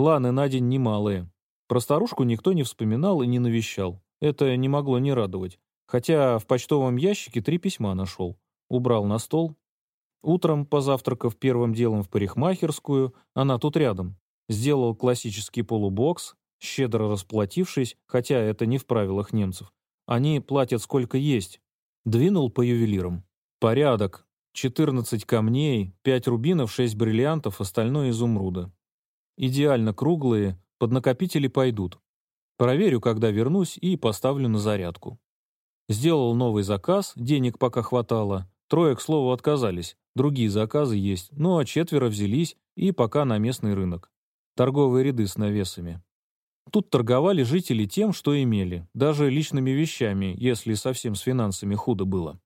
Планы на день немалые. Про старушку никто не вспоминал и не навещал. Это не могло не радовать. Хотя в почтовом ящике три письма нашел. Убрал на стол. Утром, позавтракав первым делом в парикмахерскую, она тут рядом, сделал классический полубокс, щедро расплатившись, хотя это не в правилах немцев. Они платят сколько есть. Двинул по ювелирам. Порядок. 14 камней, 5 рубинов, 6 бриллиантов, остальное изумруда. Идеально круглые, под накопители пойдут. Проверю, когда вернусь, и поставлю на зарядку. Сделал новый заказ, денег пока хватало. Трое, к слову, отказались. Другие заказы есть, ну а четверо взялись и пока на местный рынок. Торговые ряды с навесами. Тут торговали жители тем, что имели, даже личными вещами, если совсем с финансами худо было.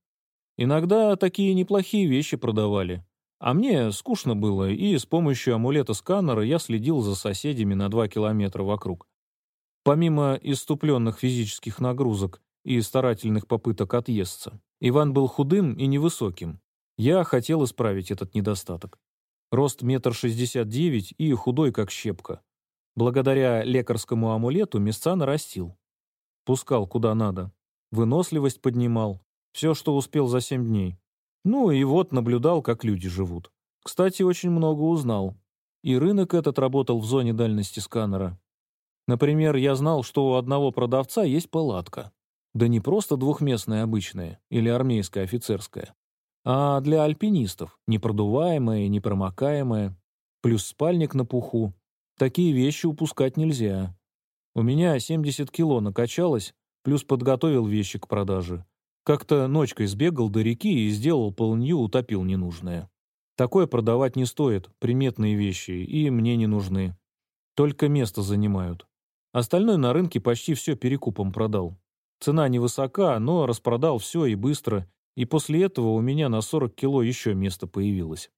Иногда такие неплохие вещи продавали. А мне скучно было, и с помощью амулета-сканера я следил за соседями на два километра вокруг. Помимо иступленных физических нагрузок и старательных попыток отъесться, Иван был худым и невысоким. Я хотел исправить этот недостаток. Рост метр шестьдесят девять и худой, как щепка. Благодаря лекарскому амулету места нарастил. Пускал куда надо. Выносливость поднимал. Все, что успел за семь дней. Ну и вот наблюдал, как люди живут. Кстати, очень много узнал. И рынок этот работал в зоне дальности сканера. Например, я знал, что у одного продавца есть палатка. Да не просто двухместная обычная или армейская офицерская, а для альпинистов, непродуваемая непромокаемая, плюс спальник на пуху, Такие вещи упускать нельзя. У меня 70 кило накачалось, плюс подготовил вещи к продаже. Как-то ночкой сбегал до реки и сделал полнью, утопил ненужное. Такое продавать не стоит, приметные вещи, и мне не нужны. Только место занимают. Остальное на рынке почти все перекупом продал. Цена невысока, но распродал все и быстро, и после этого у меня на 40 кило еще место появилось.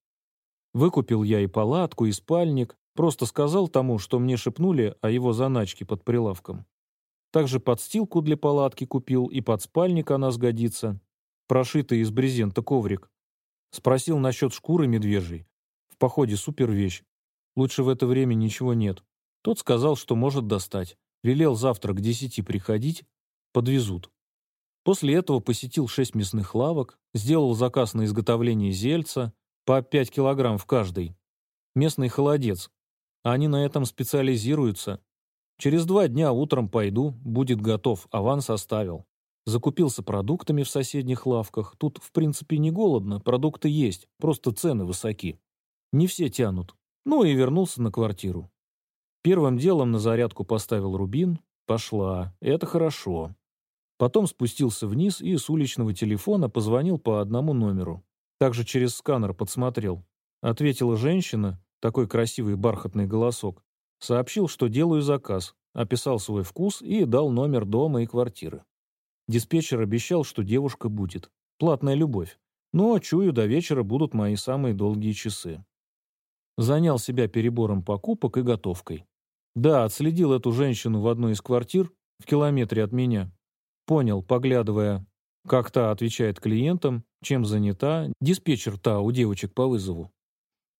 Выкупил я и палатку, и спальник, Просто сказал тому, что мне шепнули о его заначке под прилавком. Также подстилку для палатки купил, и под спальник она сгодится. Прошитый из брезента коврик. Спросил насчет шкуры медвежьей. В походе супер вещь. Лучше в это время ничего нет. Тот сказал, что может достать. Велел завтра к десяти приходить. Подвезут. После этого посетил шесть мясных лавок, сделал заказ на изготовление зельца, по пять килограмм в каждой. Местный холодец, они на этом специализируются. Через два дня утром пойду, будет готов, аванс оставил. Закупился продуктами в соседних лавках. Тут, в принципе, не голодно, продукты есть, просто цены высоки. Не все тянут. Ну и вернулся на квартиру. Первым делом на зарядку поставил рубин. Пошла. Это хорошо. Потом спустился вниз и с уличного телефона позвонил по одному номеру. Также через сканер подсмотрел. Ответила женщина, такой красивый бархатный голосок, сообщил, что делаю заказ, описал свой вкус и дал номер дома и квартиры. Диспетчер обещал, что девушка будет. Платная любовь. Но, чую, до вечера будут мои самые долгие часы. Занял себя перебором покупок и готовкой. Да, отследил эту женщину в одной из квартир, в километре от меня. Понял, поглядывая, как та отвечает клиентам, чем занята, диспетчер та у девочек по вызову.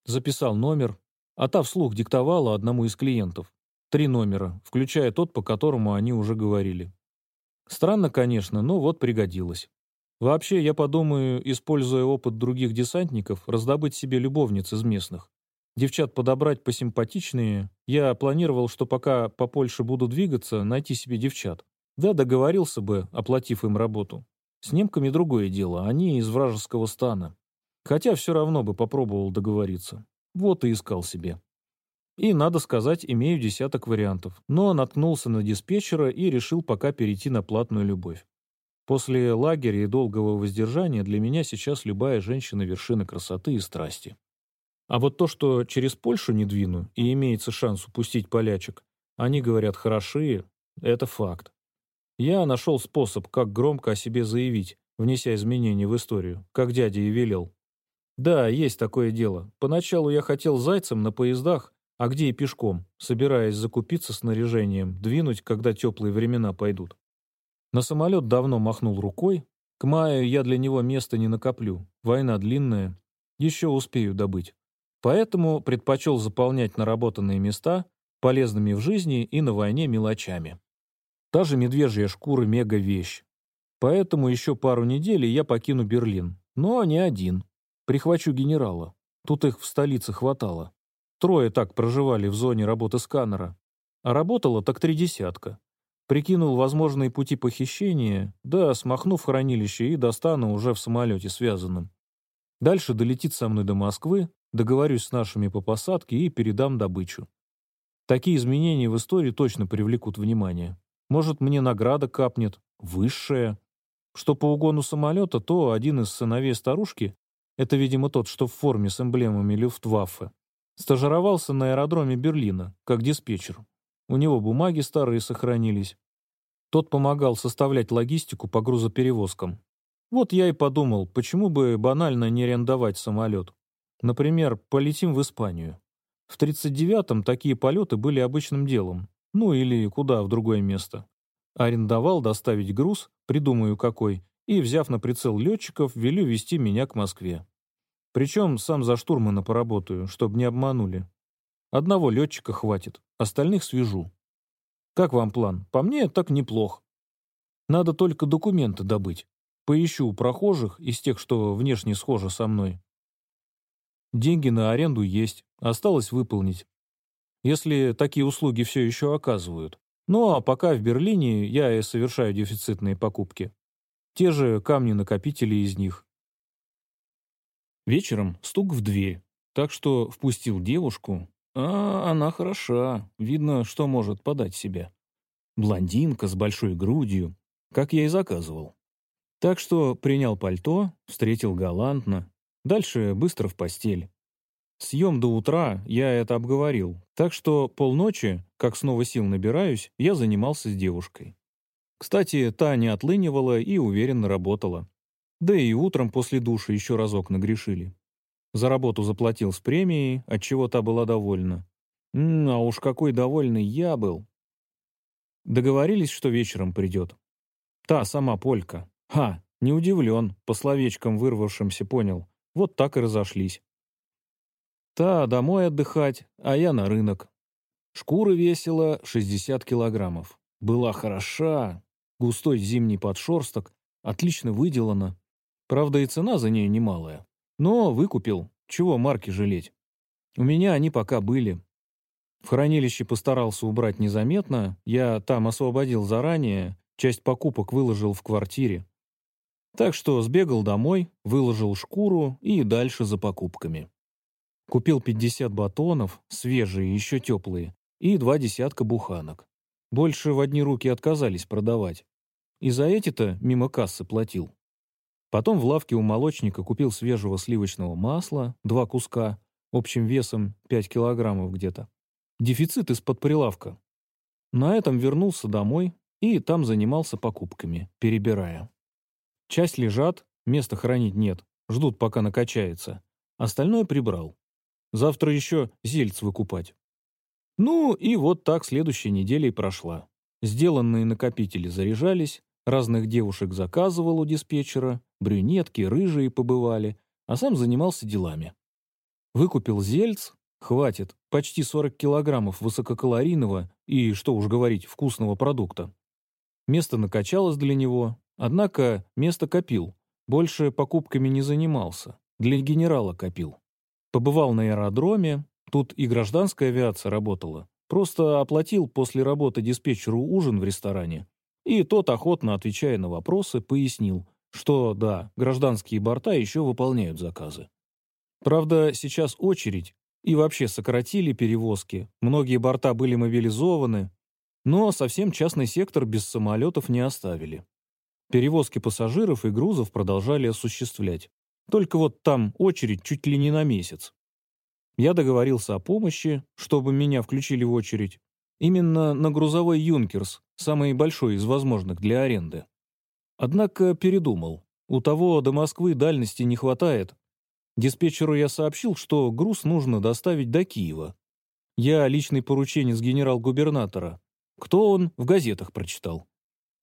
Записал номер, а та вслух диктовала одному из клиентов. Три номера, включая тот, по которому они уже говорили. Странно, конечно, но вот пригодилось. Вообще, я подумаю, используя опыт других десантников, раздобыть себе любовниц из местных. Девчат подобрать посимпатичнее. Я планировал, что пока по Польше буду двигаться, найти себе девчат. Да, договорился бы, оплатив им работу. С немками другое дело, они из вражеского стана. Хотя все равно бы попробовал договориться. Вот и искал себе. И, надо сказать, имею десяток вариантов, но наткнулся на диспетчера и решил пока перейти на платную любовь. После лагеря и долгого воздержания для меня сейчас любая женщина — вершина красоты и страсти. А вот то, что через Польшу не двину и имеется шанс упустить полячек, они говорят хорошие, это факт. Я нашел способ, как громко о себе заявить, внеся изменения в историю, как дядя и велел. Да, есть такое дело. Поначалу я хотел зайцем на поездах, а где и пешком, собираясь закупиться снаряжением, двинуть, когда теплые времена пойдут. На самолет давно махнул рукой. К маю я для него места не накоплю. Война длинная. Еще успею добыть. Поэтому предпочел заполнять наработанные места, полезными в жизни и на войне мелочами. Та же медвежья шкура – мега-вещь. Поэтому еще пару недель я покину Берлин. Но не один. Прихвачу генерала. Тут их в столице хватало. Трое так проживали в зоне работы сканера. А работало так три десятка. Прикинул возможные пути похищения, да, смахнув хранилище и достану уже в самолете связанным. Дальше долетит со мной до Москвы, договорюсь с нашими по посадке и передам добычу. Такие изменения в истории точно привлекут внимание. Может, мне награда капнет, высшая. Что по угону самолета, то один из сыновей старушки, это, видимо, тот, что в форме с эмблемами Люфтваффе, стажировался на аэродроме Берлина, как диспетчер. У него бумаги старые сохранились. Тот помогал составлять логистику по грузоперевозкам. Вот я и подумал, почему бы банально не арендовать самолет. Например, полетим в Испанию. В 39-м такие полеты были обычным делом. Ну или куда, в другое место. Арендовал доставить груз, придумаю какой, и, взяв на прицел летчиков, велю вести меня к Москве. Причем сам за штурмана поработаю, чтобы не обманули. Одного летчика хватит, остальных свяжу. Как вам план? По мне, так неплох. Надо только документы добыть. Поищу у прохожих, из тех, что внешне схожи со мной. Деньги на аренду есть, осталось выполнить. Если такие услуги все еще оказывают. Ну а пока в Берлине я и совершаю дефицитные покупки. Те же камни-накопители из них. Вечером стук в дверь, так что впустил девушку. А она хороша, видно, что может подать себя. Блондинка с большой грудью, как я и заказывал. Так что принял пальто, встретил галантно. Дальше быстро в постель. Съем до утра, я это обговорил. Так что полночи, как снова сил набираюсь, я занимался с девушкой. Кстати, та не отлынивала и уверенно работала. Да и утром после души еще разок нагрешили. За работу заплатил с премией, от чего та была довольна. М а уж какой довольный я был. Договорились, что вечером придет. Та сама Полька. Ха, не удивлен, по словечкам вырвавшимся понял. Вот так и разошлись. Та домой отдыхать, а я на рынок. Шкура весила 60 килограммов. Была хороша, густой зимний подшерсток, отлично выделана. Правда, и цена за нее немалая. Но выкупил, чего марки жалеть. У меня они пока были. В хранилище постарался убрать незаметно, я там освободил заранее, часть покупок выложил в квартире. Так что сбегал домой, выложил шкуру и дальше за покупками. Купил 50 батонов, свежие, еще теплые, и два десятка буханок. Больше в одни руки отказались продавать. И за эти-то мимо кассы платил. Потом в лавке у молочника купил свежего сливочного масла, два куска, общим весом 5 килограммов где-то. Дефицит из-под прилавка. На этом вернулся домой и там занимался покупками, перебирая. Часть лежат, места хранить нет, ждут, пока накачается. Остальное прибрал. Завтра еще зельц выкупать. Ну и вот так следующая неделя и прошла. Сделанные накопители заряжались, разных девушек заказывал у диспетчера, брюнетки, рыжие побывали, а сам занимался делами. Выкупил зельц, хватит, почти 40 килограммов высококалорийного и, что уж говорить, вкусного продукта. Место накачалось для него, однако место копил, больше покупками не занимался, для генерала копил. Побывал на аэродроме, тут и гражданская авиация работала. Просто оплатил после работы диспетчеру ужин в ресторане. И тот, охотно отвечая на вопросы, пояснил, что да, гражданские борта еще выполняют заказы. Правда, сейчас очередь, и вообще сократили перевозки, многие борта были мобилизованы, но совсем частный сектор без самолетов не оставили. Перевозки пассажиров и грузов продолжали осуществлять. Только вот там очередь чуть ли не на месяц. Я договорился о помощи, чтобы меня включили в очередь. Именно на грузовой «Юнкерс», самый большой из возможных для аренды. Однако передумал. У того до Москвы дальности не хватает. Диспетчеру я сообщил, что груз нужно доставить до Киева. Я личный порученец генерал-губернатора. Кто он, в газетах прочитал.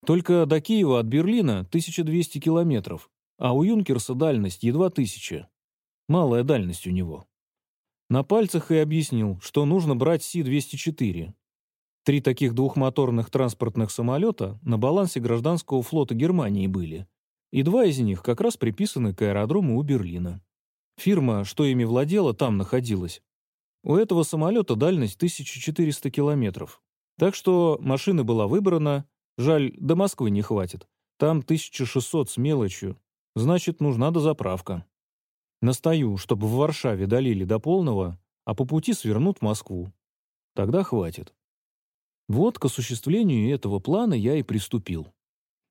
Только до Киева от Берлина 1200 километров а у Юнкерса дальность едва тысяча. Малая дальность у него. На пальцах и объяснил, что нужно брать Си-204. Три таких двухмоторных транспортных самолета на балансе гражданского флота Германии были, и два из них как раз приписаны к аэродрому у Берлина. Фирма, что ими владела, там находилась. У этого самолета дальность 1400 километров. Так что машина была выбрана, жаль, до Москвы не хватит. Там 1600 с мелочью, значит, нужна дозаправка. Настаю, чтобы в Варшаве долили до полного, а по пути свернут в Москву. Тогда хватит. Вот к осуществлению этого плана я и приступил.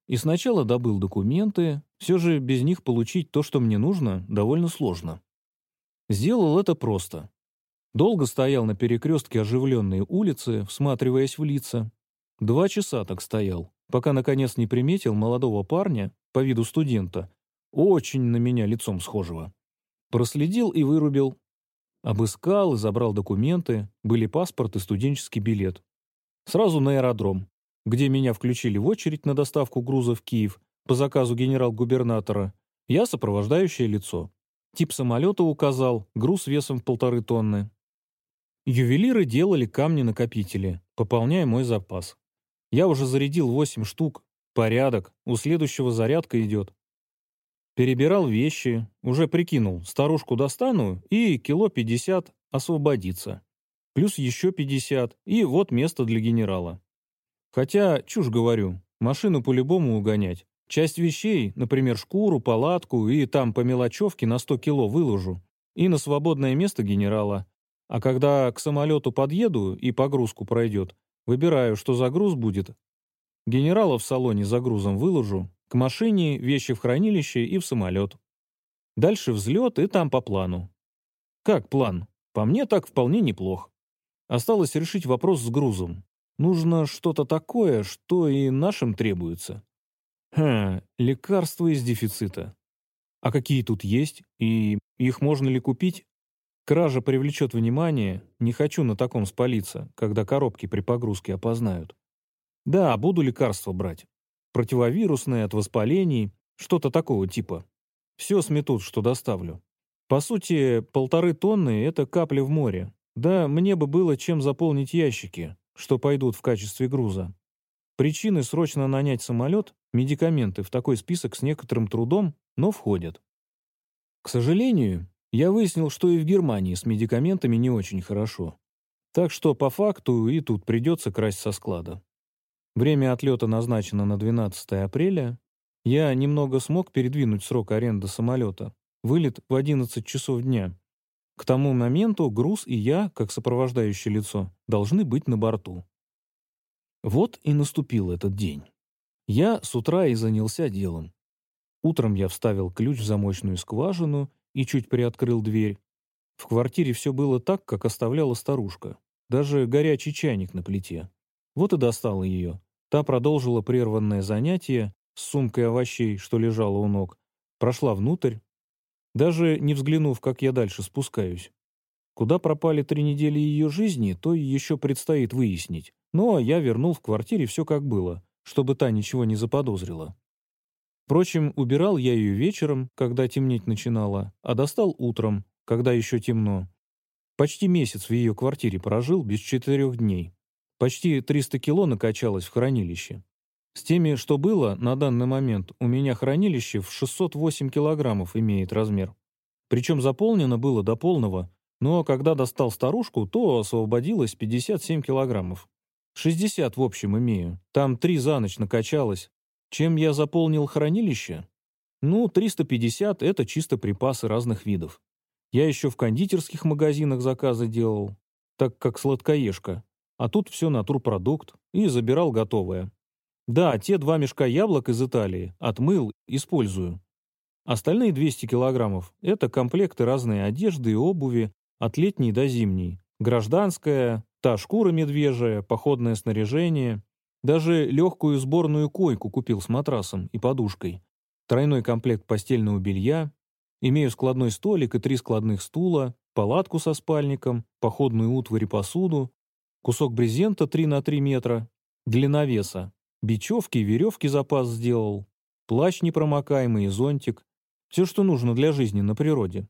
И сначала добыл документы, все же без них получить то, что мне нужно, довольно сложно. Сделал это просто. Долго стоял на перекрестке оживленной улицы, всматриваясь в лица. Два часа так стоял, пока наконец не приметил молодого парня, по виду студента, очень на меня лицом схожего. Проследил и вырубил. Обыскал и забрал документы, были паспорт и студенческий билет. Сразу на аэродром, где меня включили в очередь на доставку груза в Киев по заказу генерал-губернатора. Я сопровождающее лицо. Тип самолета указал, груз весом в полторы тонны. Ювелиры делали камни-накопители, пополняя мой запас. Я уже зарядил восемь штук. Порядок, у следующего зарядка идет. Перебирал вещи, уже прикинул, старушку достану и кило пятьдесят освободится. Плюс еще пятьдесят, и вот место для генерала. Хотя, чушь говорю, машину по-любому угонять. Часть вещей, например, шкуру, палатку, и там по мелочевке на сто кило выложу. И на свободное место генерала. А когда к самолету подъеду и погрузку пройдет, выбираю, что за груз будет. Генерала в салоне за грузом выложу, к машине, вещи в хранилище и в самолет. Дальше взлет и там по плану. Как план? По мне так вполне неплох. Осталось решить вопрос с грузом. Нужно что-то такое, что и нашим требуется. Хм, лекарства из дефицита. А какие тут есть? И их можно ли купить? Кража привлечет внимание. Не хочу на таком спалиться, когда коробки при погрузке опознают. Да, буду лекарства брать противовирусное от воспалений, что-то такого типа. Все сметут, что доставлю. По сути, полторы тонны — это капли в море. Да, мне бы было чем заполнить ящики, что пойдут в качестве груза. Причины срочно нанять самолет, медикаменты в такой список с некоторым трудом, но входят. К сожалению, я выяснил, что и в Германии с медикаментами не очень хорошо. Так что по факту и тут придется красть со склада. Время отлета назначено на 12 апреля. Я немного смог передвинуть срок аренды самолета. Вылет в 11 часов дня. К тому моменту груз и я, как сопровождающее лицо, должны быть на борту. Вот и наступил этот день. Я с утра и занялся делом. Утром я вставил ключ в замочную скважину и чуть приоткрыл дверь. В квартире все было так, как оставляла старушка. Даже горячий чайник на плите. Вот и достала ее. Та продолжила прерванное занятие с сумкой овощей, что лежала у ног, прошла внутрь, даже не взглянув, как я дальше спускаюсь. Куда пропали три недели ее жизни, то еще предстоит выяснить. Но я вернул в квартире все как было, чтобы та ничего не заподозрила. Впрочем, убирал я ее вечером, когда темнеть начинало, а достал утром, когда еще темно. Почти месяц в ее квартире прожил без четырех дней. Почти 300 кило накачалось в хранилище. С теми, что было, на данный момент у меня хранилище в 608 килограммов имеет размер. Причем заполнено было до полного, но когда достал старушку, то освободилось 57 килограммов. 60 в общем имею, там 3 за ночь накачалось. Чем я заполнил хранилище? Ну, 350 — это чисто припасы разных видов. Я еще в кондитерских магазинах заказы делал, так как сладкоежка а тут все натурпродукт, и забирал готовое. Да, те два мешка яблок из Италии отмыл, использую. Остальные 200 килограммов – это комплекты разной одежды и обуви, от летней до зимней. Гражданская, та шкура медвежья, походное снаряжение. Даже легкую сборную койку купил с матрасом и подушкой. Тройной комплект постельного белья. Имею складной столик и три складных стула, палатку со спальником, походную утварь и посуду, кусок брезента 3 на 3 метра, длина веса, бечевки и веревки запас сделал, плащ непромокаемый и зонтик, все, что нужно для жизни на природе.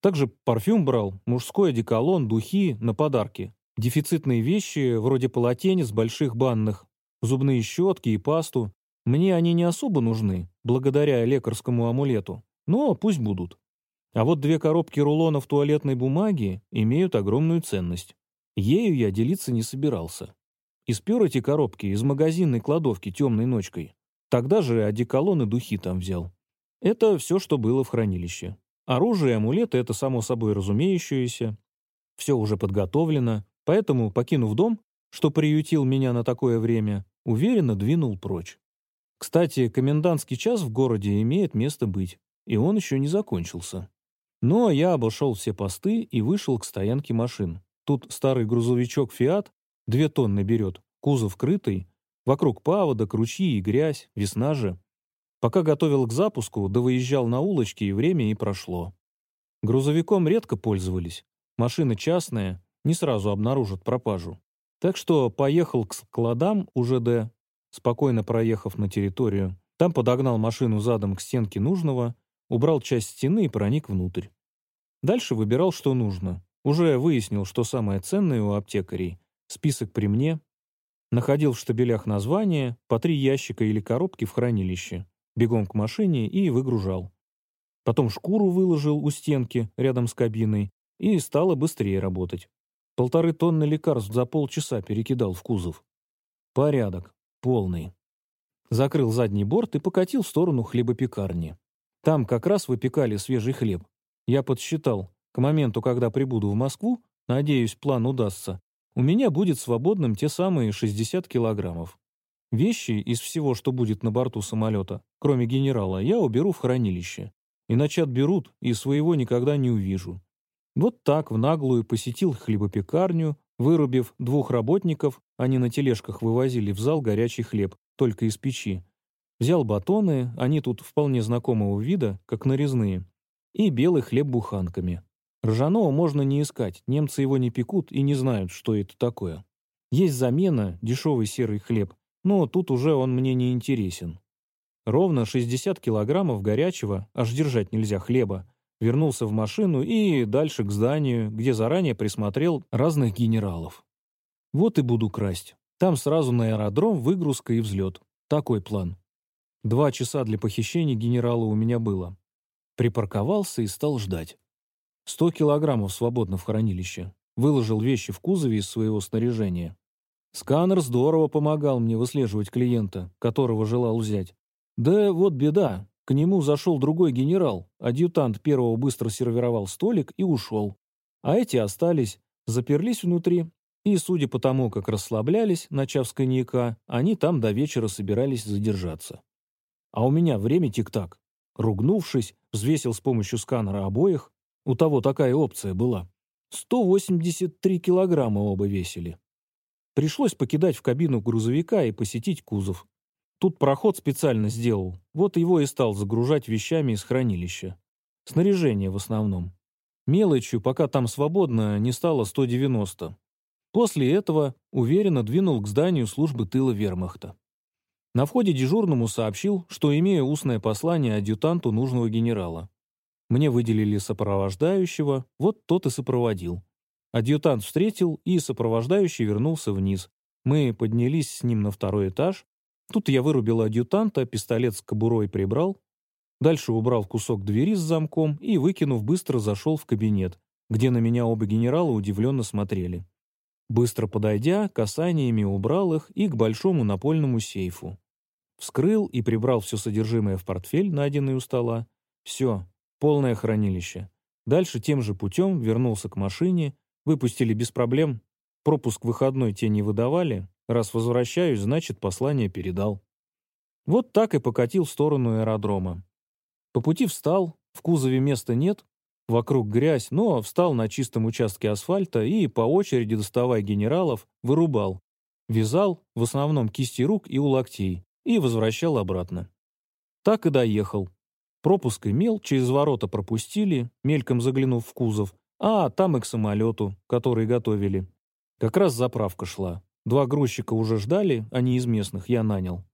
Также парфюм брал, мужской одеколон, духи на подарки. Дефицитные вещи, вроде полотенец больших банных, зубные щетки и пасту. Мне они не особо нужны, благодаря лекарскому амулету, но пусть будут. А вот две коробки рулонов туалетной бумаги имеют огромную ценность. Ею я делиться не собирался. И спер эти коробки из магазинной кладовки темной ночкой. Тогда же одеколон и духи там взял. Это все, что было в хранилище. Оружие и амулеты — это само собой разумеющееся. Все уже подготовлено, поэтому, покинув дом, что приютил меня на такое время, уверенно двинул прочь. Кстати, комендантский час в городе имеет место быть, и он еще не закончился. Но я обошел все посты и вышел к стоянке машин. Тут старый грузовичок «Фиат» две тонны берет, кузов крытый, вокруг паводок, ручьи и грязь, весна же. Пока готовил к запуску, да выезжал на улочки, и время и прошло. Грузовиком редко пользовались. Машина частная, не сразу обнаружат пропажу. Так что поехал к складам УЖД, спокойно проехав на территорию. Там подогнал машину задом к стенке нужного, убрал часть стены и проник внутрь. Дальше выбирал, что нужно. Уже выяснил, что самое ценное у аптекарей. Список при мне. Находил в штабелях названия, по три ящика или коробки в хранилище бегом к машине и выгружал. Потом шкуру выложил у стенки рядом с кабиной и стало быстрее работать. Полторы тонны лекарств за полчаса перекидал в кузов. Порядок. Полный. Закрыл задний борт и покатил в сторону хлебопекарни. Там как раз выпекали свежий хлеб. Я подсчитал, к моменту, когда прибуду в Москву, надеюсь, план удастся, у меня будет свободным те самые 60 килограммов. Вещи из всего, что будет на борту самолета, кроме генерала, я уберу в хранилище. Иначе отберут, и своего никогда не увижу. Вот так в наглую посетил хлебопекарню, вырубив двух работников, они на тележках вывозили в зал горячий хлеб, только из печи. Взял батоны, они тут вполне знакомого вида, как нарезные, и белый хлеб буханками. Ржаного можно не искать, немцы его не пекут и не знают, что это такое. Есть замена, дешевый серый хлеб, но тут уже он мне не интересен. Ровно 60 килограммов горячего, аж держать нельзя хлеба, вернулся в машину и дальше к зданию, где заранее присмотрел разных генералов. Вот и буду красть. Там сразу на аэродром выгрузка и взлет. Такой план. Два часа для похищения генерала у меня было. Припарковался и стал ждать. Сто килограммов свободно в хранилище. Выложил вещи в кузове из своего снаряжения. Сканер здорово помогал мне выслеживать клиента, которого желал взять. Да вот беда. К нему зашел другой генерал. Адъютант первого быстро сервировал столик и ушел. А эти остались, заперлись внутри. И, судя по тому, как расслаблялись, начав с коньяка, они там до вечера собирались задержаться. А у меня время тик-так. Ругнувшись, взвесил с помощью сканера обоих. У того такая опция была. 183 килограмма оба весили. Пришлось покидать в кабину грузовика и посетить кузов. Тут проход специально сделал, вот его и стал загружать вещами из хранилища. Снаряжение в основном. Мелочью, пока там свободно, не стало 190. После этого уверенно двинул к зданию службы тыла вермахта. На входе дежурному сообщил, что имею устное послание адъютанту нужного генерала. Мне выделили сопровождающего, вот тот и сопроводил. Адъютант встретил, и сопровождающий вернулся вниз. Мы поднялись с ним на второй этаж. Тут я вырубил адъютанта, пистолет с кобурой прибрал. Дальше убрал кусок двери с замком и, выкинув, быстро зашел в кабинет, где на меня оба генерала удивленно смотрели. Быстро подойдя, касаниями убрал их и к большому напольному сейфу. Вскрыл и прибрал все содержимое в портфель, найденный у стола. Все, полное хранилище. Дальше тем же путем вернулся к машине, Выпустили без проблем. Пропуск выходной те не выдавали. Раз возвращаюсь, значит, послание передал. Вот так и покатил в сторону аэродрома. По пути встал, в кузове места нет, вокруг грязь, но встал на чистом участке асфальта и, по очереди доставая генералов, вырубал. Вязал, в основном кисти рук и у локтей, и возвращал обратно. Так и доехал. Пропуск имел, через ворота пропустили, мельком заглянув в кузов, а, там и к самолету, который готовили. Как раз заправка шла. Два грузчика уже ждали, они из местных, я нанял.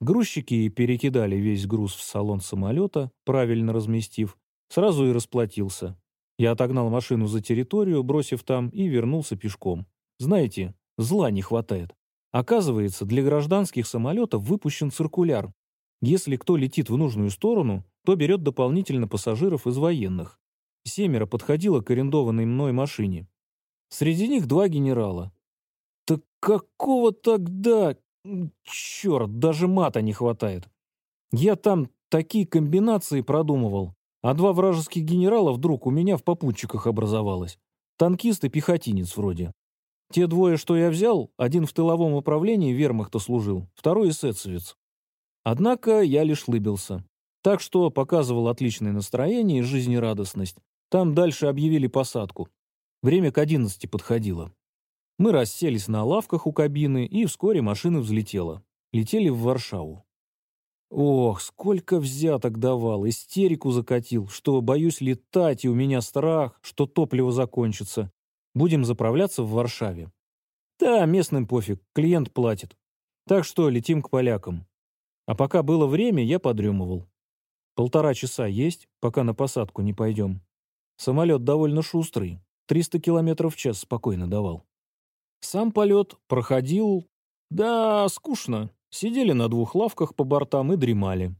Грузчики перекидали весь груз в салон самолета, правильно разместив. Сразу и расплатился. Я отогнал машину за территорию, бросив там, и вернулся пешком. Знаете, зла не хватает. Оказывается, для гражданских самолетов выпущен циркуляр. Если кто летит в нужную сторону, то берет дополнительно пассажиров из военных. Семеро подходило к арендованной мной машине. Среди них два генерала. Так какого тогда... Черт, даже мата не хватает. Я там такие комбинации продумывал, а два вражеских генерала вдруг у меня в попутчиках образовалось. Танкист и пехотинец вроде. Те двое, что я взял, один в тыловом управлении вермахта служил, второй эсэсовец. Однако я лишь лыбился. Так что показывал отличное настроение и жизнерадостность. Там дальше объявили посадку. Время к одиннадцати подходило. Мы расселись на лавках у кабины, и вскоре машина взлетела. Летели в Варшаву. Ох, сколько взяток давал, истерику закатил, что боюсь летать, и у меня страх, что топливо закончится. Будем заправляться в Варшаве. Да, местным пофиг, клиент платит. Так что летим к полякам. А пока было время, я подремывал. Полтора часа есть, пока на посадку не пойдем. Самолет довольно шустрый, 300 километров в час спокойно давал. Сам полет проходил... Да, скучно. Сидели на двух лавках по бортам и дремали.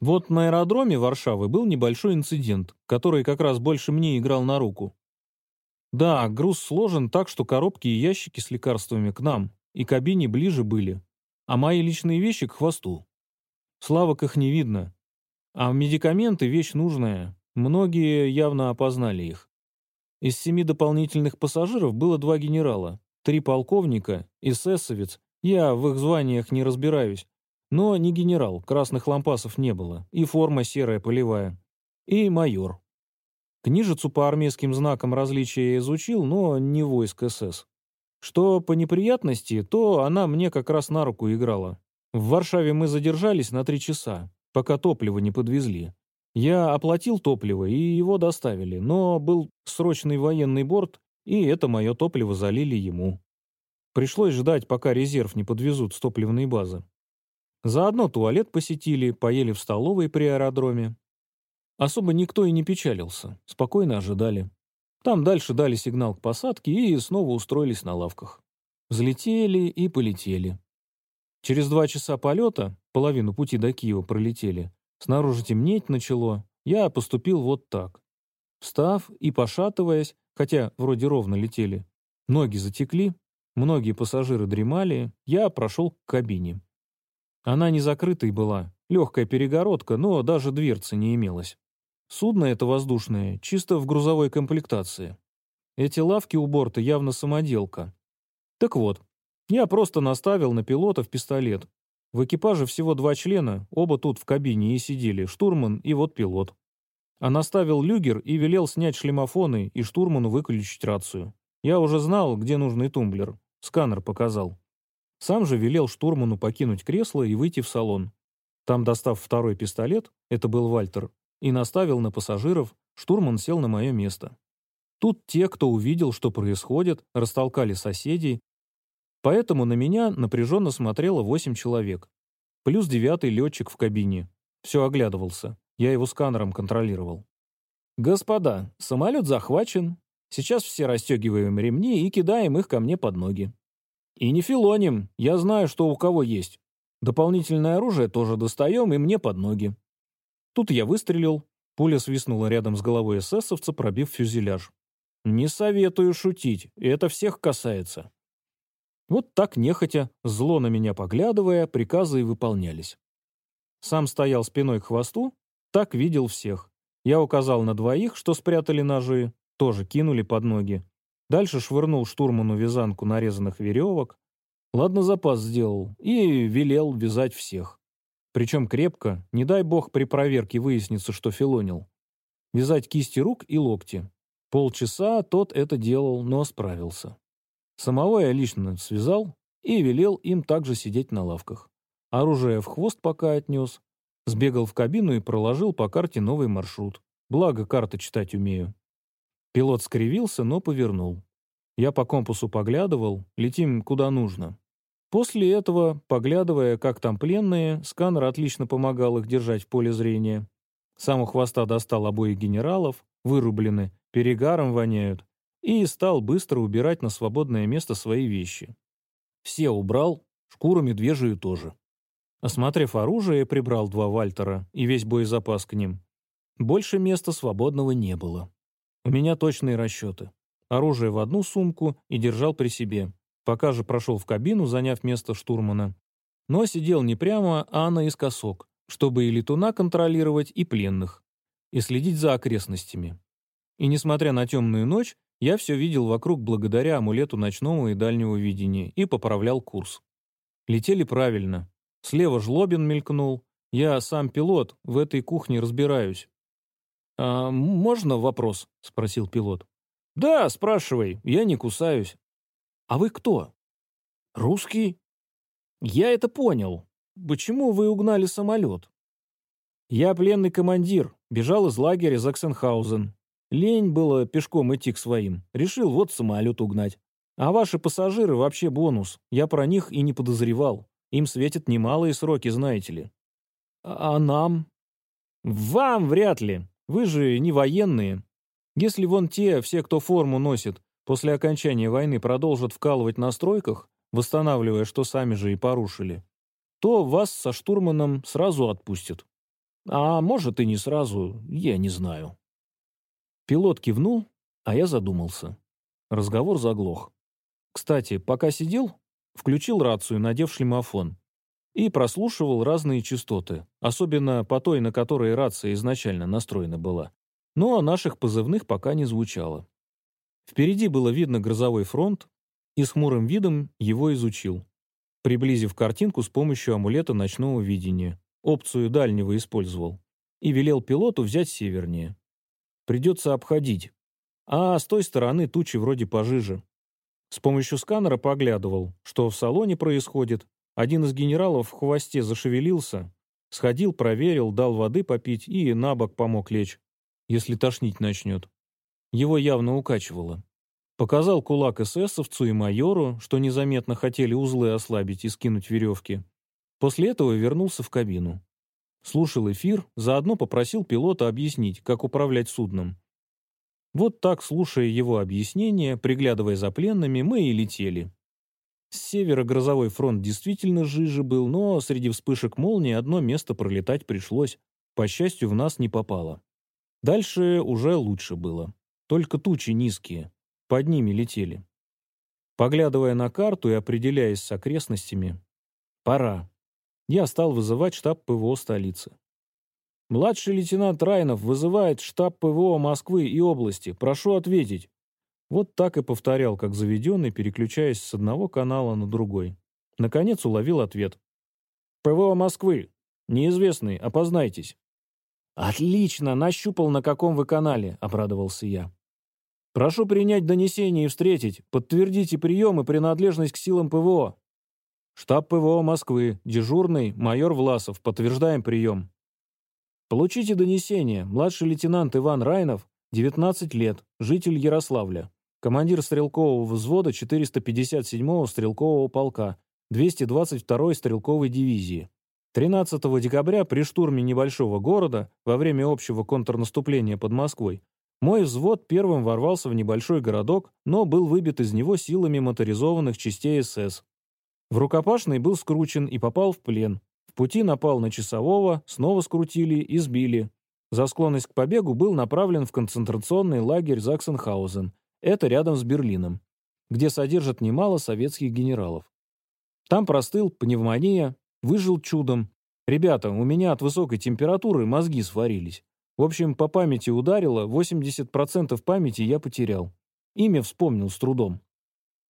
Вот на аэродроме Варшавы был небольшой инцидент, который как раз больше мне играл на руку. Да, груз сложен так, что коробки и ящики с лекарствами к нам, и кабине ближе были, а мои личные вещи к хвосту. Славок их не видно. А медикаменты — вещь нужная. Многие явно опознали их. Из семи дополнительных пассажиров было два генерала, три полковника, эсэсовец я в их званиях не разбираюсь. Но не генерал, красных лампасов не было, и форма серая полевая. И майор. Книжицу по армейским знакам различия изучил, но не войск СС. Что по неприятности, то она мне как раз на руку играла. В Варшаве мы задержались на три часа, пока топливо не подвезли. Я оплатил топливо, и его доставили, но был срочный военный борт, и это мое топливо залили ему. Пришлось ждать, пока резерв не подвезут с топливной базы. Заодно туалет посетили, поели в столовой при аэродроме. Особо никто и не печалился, спокойно ожидали. Там дальше дали сигнал к посадке и снова устроились на лавках. Взлетели и полетели. Через два часа полета, половину пути до Киева пролетели, снаружи темнеть начало, я поступил вот так. Встав и пошатываясь, хотя вроде ровно летели, ноги затекли, Многие пассажиры дремали, я прошел к кабине. Она не закрытой была, легкая перегородка, но даже дверцы не имелось. Судно это воздушное, чисто в грузовой комплектации. Эти лавки у борта явно самоделка. Так вот, я просто наставил на пилота в пистолет. В экипаже всего два члена, оба тут в кабине и сидели, штурман и вот пилот. А наставил люгер и велел снять шлемофоны и штурману выключить рацию. Я уже знал, где нужный тумблер. Сканер показал. Сам же велел штурману покинуть кресло и выйти в салон. Там, достав второй пистолет, это был Вальтер, и наставил на пассажиров, штурман сел на мое место. Тут те, кто увидел, что происходит, растолкали соседей. Поэтому на меня напряженно смотрело восемь человек. Плюс девятый летчик в кабине. Все оглядывался. Я его сканером контролировал. «Господа, самолет захвачен, Сейчас все расстегиваем ремни и кидаем их ко мне под ноги. И не филоним, я знаю, что у кого есть. Дополнительное оружие тоже достаем и мне под ноги. Тут я выстрелил, пуля свистнула рядом с головой эсэсовца, пробив фюзеляж. Не советую шутить, это всех касается. Вот так нехотя, зло на меня поглядывая, приказы и выполнялись. Сам стоял спиной к хвосту, так видел всех. Я указал на двоих, что спрятали ножи, тоже кинули под ноги. Дальше швырнул штурману вязанку нарезанных веревок. Ладно, запас сделал. И велел вязать всех. Причем крепко, не дай бог при проверке выяснится, что филонил. Вязать кисти рук и локти. Полчаса тот это делал, но справился. Самого я лично связал и велел им также сидеть на лавках. Оружие в хвост пока отнес. Сбегал в кабину и проложил по карте новый маршрут. Благо, карты читать умею. Пилот скривился, но повернул. Я по компасу поглядывал, летим куда нужно. После этого, поглядывая, как там пленные, сканер отлично помогал их держать в поле зрения. Сам у хвоста достал обоих генералов, вырублены, перегаром воняют, и стал быстро убирать на свободное место свои вещи. Все убрал, шкуру медвежью тоже. Осмотрев оружие, прибрал два Вальтера и весь боезапас к ним. Больше места свободного не было. У меня точные расчеты. Оружие в одну сумку и держал при себе. Пока же прошел в кабину, заняв место штурмана. Но сидел не прямо, а наискосок, чтобы и летуна контролировать, и пленных. И следить за окрестностями. И несмотря на темную ночь, я все видел вокруг благодаря амулету ночного и дальнего видения и поправлял курс. Летели правильно. Слева жлобин мелькнул. Я сам пилот, в этой кухне разбираюсь. «А можно вопрос?» — спросил пилот. «Да, спрашивай, я не кусаюсь». «А вы кто?» «Русский?» «Я это понял. Почему вы угнали самолет?» «Я пленный командир, бежал из лагеря Заксенхаузен. Лень было пешком идти к своим. Решил вот самолет угнать. А ваши пассажиры вообще бонус. Я про них и не подозревал. Им светят немалые сроки, знаете ли. А, а нам? Вам вряд ли. Вы же не военные. Если вон те, все, кто форму носит, после окончания войны продолжат вкалывать на стройках, восстанавливая, что сами же и порушили, то вас со штурманом сразу отпустят. А может и не сразу, я не знаю. Пилот кивнул, а я задумался. Разговор заглох. Кстати, пока сидел, включил рацию, надев шлемофон, и прослушивал разные частоты, особенно по той, на которой рация изначально настроена была. Но наших позывных пока не звучало. Впереди было видно грозовой фронт, и с хмурым видом его изучил, приблизив картинку с помощью амулета ночного видения, опцию дальнего использовал, и велел пилоту взять севернее. Придется обходить. А с той стороны тучи вроде пожиже. С помощью сканера поглядывал, что в салоне происходит. Один из генералов в хвосте зашевелился. Сходил, проверил, дал воды попить и на бок помог лечь, если тошнить начнет. Его явно укачивало. Показал кулак эсэсовцу и майору, что незаметно хотели узлы ослабить и скинуть веревки. После этого вернулся в кабину. Слушал эфир, заодно попросил пилота объяснить, как управлять судном. Вот так, слушая его объяснения, приглядывая за пленными, мы и летели. С севера грозовой фронт действительно жиже был, но среди вспышек молнии одно место пролетать пришлось. По счастью, в нас не попало. Дальше уже лучше было. Только тучи низкие. Под ними летели. Поглядывая на карту и определяясь с окрестностями, пора я стал вызывать штаб ПВО столицы. Младший лейтенант Райнов вызывает штаб ПВО Москвы и области. Прошу ответить. Вот так и повторял, как заведенный, переключаясь с одного канала на другой. Наконец уловил ответ. «ПВО Москвы. Неизвестный. Опознайтесь». «Отлично! Нащупал, на каком вы канале», — обрадовался я. «Прошу принять донесение и встретить. Подтвердите прием и принадлежность к силам ПВО». Штаб ПВО Москвы. Дежурный. Майор Власов. Подтверждаем прием. Получите донесение. Младший лейтенант Иван Райнов, 19 лет, житель Ярославля. Командир стрелкового взвода 457-го стрелкового полка, 222-й стрелковой дивизии. 13 декабря при штурме небольшого города, во время общего контрнаступления под Москвой, мой взвод первым ворвался в небольшой городок, но был выбит из него силами моторизованных частей СС. В рукопашной был скручен и попал в плен. В пути напал на часового, снова скрутили и сбили. За склонность к побегу был направлен в концентрационный лагерь Заксенхаузен. Это рядом с Берлином, где содержат немало советских генералов. Там простыл, пневмония, выжил чудом. Ребята, у меня от высокой температуры мозги сварились. В общем, по памяти ударило, 80% памяти я потерял. Имя вспомнил с трудом.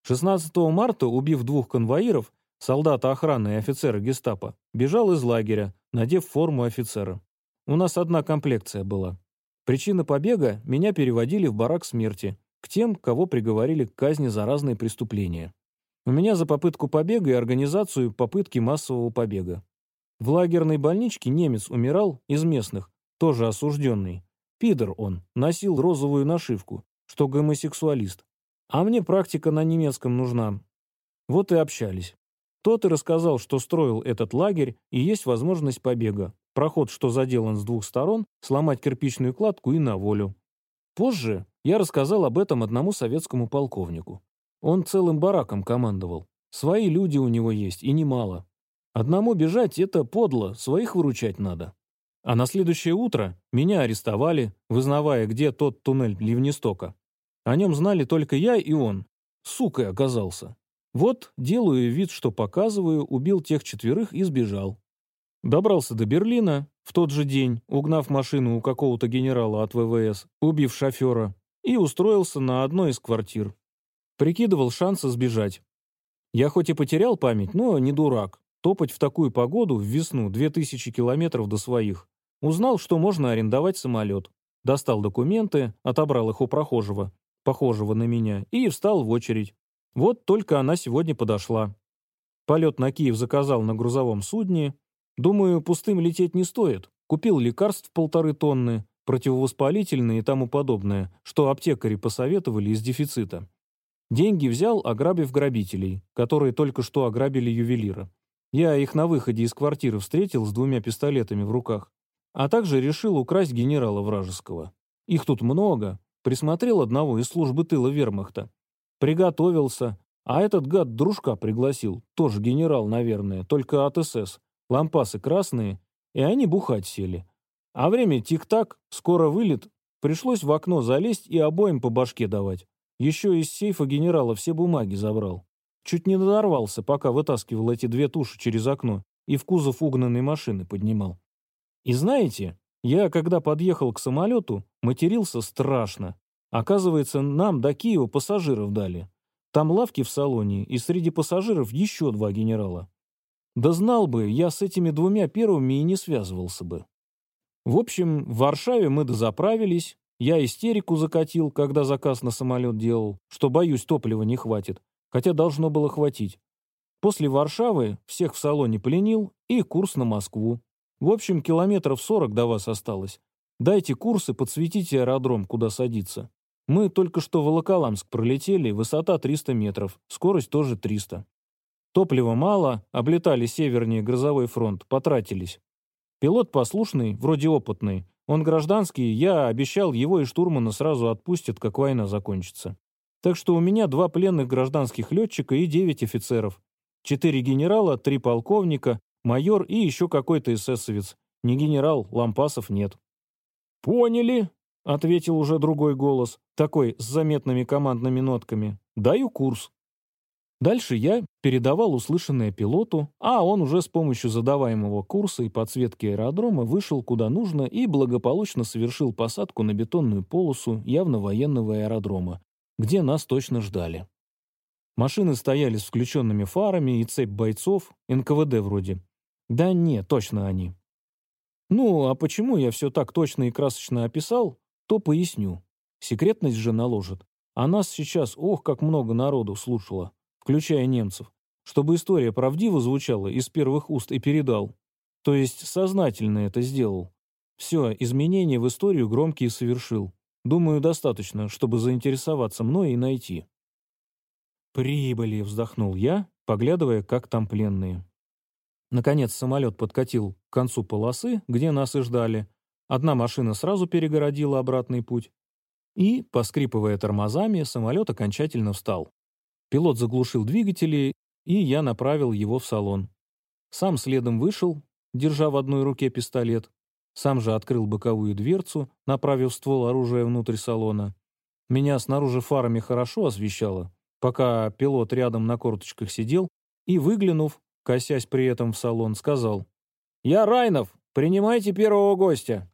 16 марта, убив двух конвоиров, солдата охраны и офицера гестапо, бежал из лагеря, надев форму офицера. У нас одна комплекция была. Причина побега – меня переводили в барак смерти, к тем, кого приговорили к казни за разные преступления. У меня за попытку побега и организацию попытки массового побега. В лагерной больничке немец умирал из местных, тоже осужденный. Пидор он, носил розовую нашивку, что гомосексуалист. А мне практика на немецком нужна. Вот и общались. Тот и рассказал, что строил этот лагерь и есть возможность побега. Проход, что заделан с двух сторон, сломать кирпичную кладку и на волю. Позже, я рассказал об этом одному советскому полковнику. Он целым бараком командовал. Свои люди у него есть, и немало. Одному бежать — это подло, своих выручать надо. А на следующее утро меня арестовали, вызнавая, где тот туннель Ливнестока. О нем знали только я и он. Сукой оказался. Вот, делаю вид, что показываю, убил тех четверых и сбежал. Добрался до Берлина в тот же день, угнав машину у какого-то генерала от ВВС, убив шофера, и устроился на одной из квартир. Прикидывал шансы сбежать. Я хоть и потерял память, но не дурак. Топать в такую погоду в весну 2000 километров до своих. Узнал, что можно арендовать самолет. Достал документы, отобрал их у прохожего, похожего на меня, и встал в очередь. Вот только она сегодня подошла. Полет на Киев заказал на грузовом судне. Думаю, пустым лететь не стоит. Купил лекарств полторы тонны, противовоспалительные и тому подобное, что аптекари посоветовали из дефицита. Деньги взял, ограбив грабителей, которые только что ограбили ювелира. Я их на выходе из квартиры встретил с двумя пистолетами в руках, а также решил украсть генерала вражеского. Их тут много. Присмотрел одного из службы тыла вермахта. Приготовился. А этот гад дружка пригласил. Тоже генерал, наверное, только от СС. Лампасы красные, и они бухать сели. А время тик-так, скоро вылет. Пришлось в окно залезть и обоим по башке давать. Еще из сейфа генерала все бумаги забрал. Чуть не надорвался, пока вытаскивал эти две туши через окно и в кузов угнанной машины поднимал. И знаете, я, когда подъехал к самолету, матерился страшно. Оказывается, нам до Киева пассажиров дали. Там лавки в салоне, и среди пассажиров еще два генерала. Да знал бы, я с этими двумя первыми и не связывался бы. В общем, в Варшаве мы дозаправились, я истерику закатил, когда заказ на самолет делал, что, боюсь, топлива не хватит, хотя должно было хватить. После Варшавы всех в салоне пленил и курс на Москву. В общем, километров сорок до вас осталось. Дайте курсы, подсветите аэродром, куда садиться. Мы только что Волоколамск пролетели, высота 300 метров, скорость тоже 300. Топлива мало, облетали севернее грозовой фронт, потратились. Пилот послушный, вроде опытный, он гражданский, я обещал его и штурмана сразу отпустят, как война закончится. Так что у меня два пленных гражданских летчика и девять офицеров. Четыре генерала, три полковника, майор и еще какой-то эсэсовец. Не генерал, лампасов нет. «Поняли», — ответил уже другой голос, такой с заметными командными нотками. «Даю курс». Дальше я передавал услышанное пилоту, а он уже с помощью задаваемого курса и подсветки аэродрома вышел куда нужно и благополучно совершил посадку на бетонную полосу явно военного аэродрома, где нас точно ждали. Машины стояли с включенными фарами и цепь бойцов, НКВД вроде. Да не, точно они. Ну, а почему я все так точно и красочно описал, то поясню. Секретность же наложит. А нас сейчас, ох, как много народу слушало включая немцев, чтобы история правдиво звучала из первых уст и передал. То есть сознательно это сделал. Все, изменения в историю громкие совершил. Думаю, достаточно, чтобы заинтересоваться мной и найти. «Прибыли», — вздохнул я, поглядывая, как там пленные. Наконец самолет подкатил к концу полосы, где нас и ждали. Одна машина сразу перегородила обратный путь. И, поскрипывая тормозами, самолет окончательно встал. Пилот заглушил двигатели, и я направил его в салон. Сам следом вышел, держа в одной руке пистолет. Сам же открыл боковую дверцу, направив ствол оружия внутрь салона. Меня снаружи фарами хорошо освещало, пока пилот рядом на корточках сидел и, выглянув, косясь при этом в салон, сказал «Я Райнов, принимайте первого гостя».